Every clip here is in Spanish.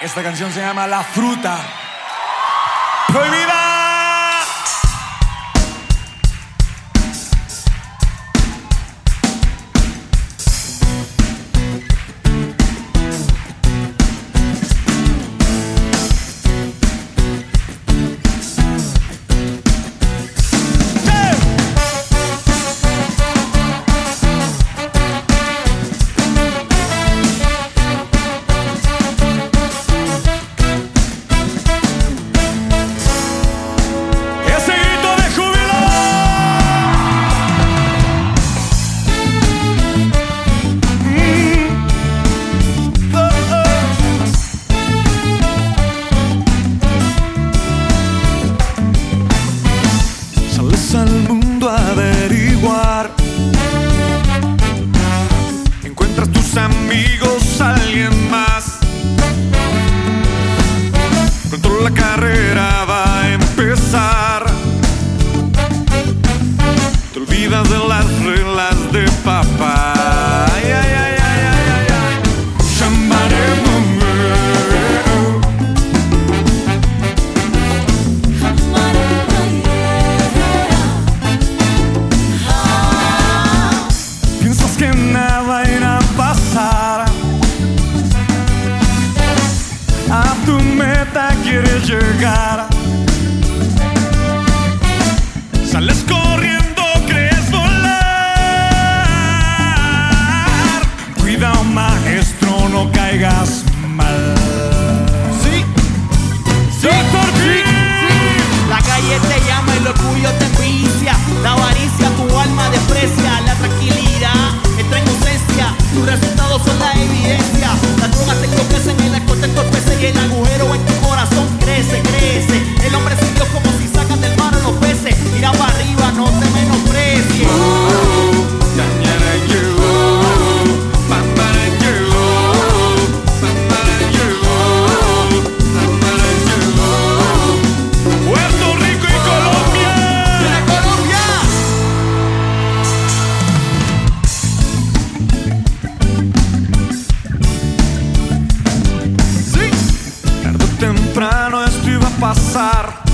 Esta canción se llama La Fruta. averiguar. Encuentras tus amigos, alguien más. Pronto la carrera va a empezar. Te olvidas de las reglas de papá. llegar. Sales con pasar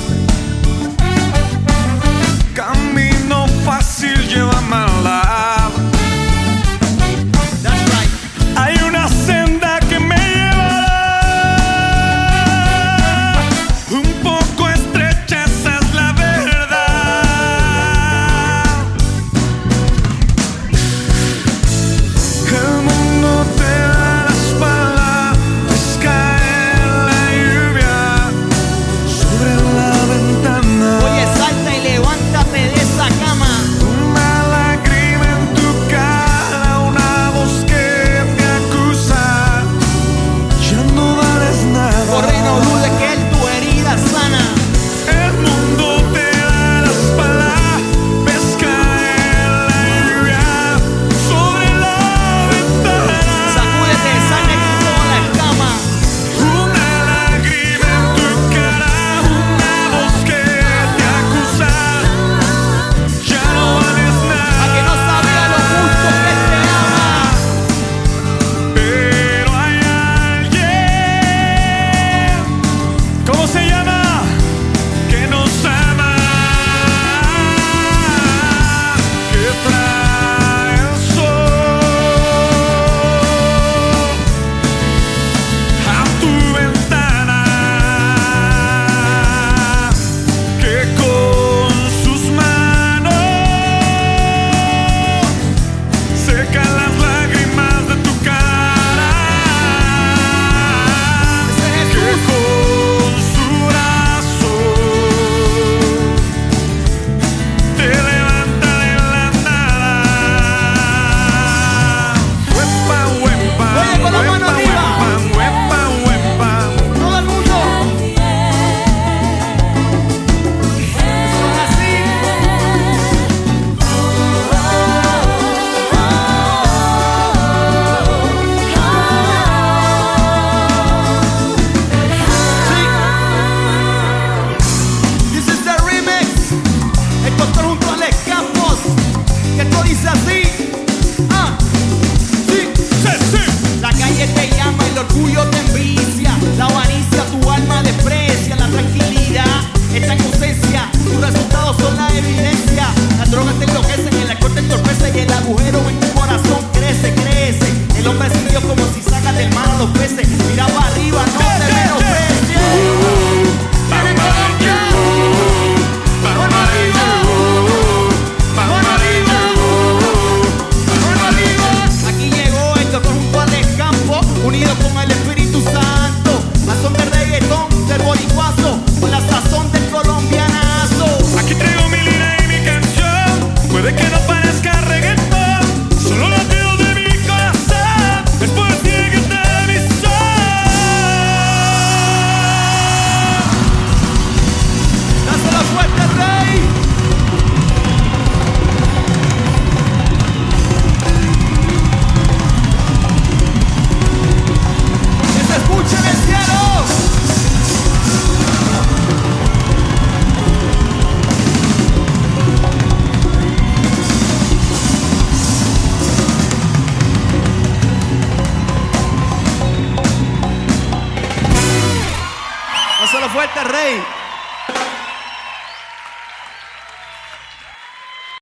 Fuerte rei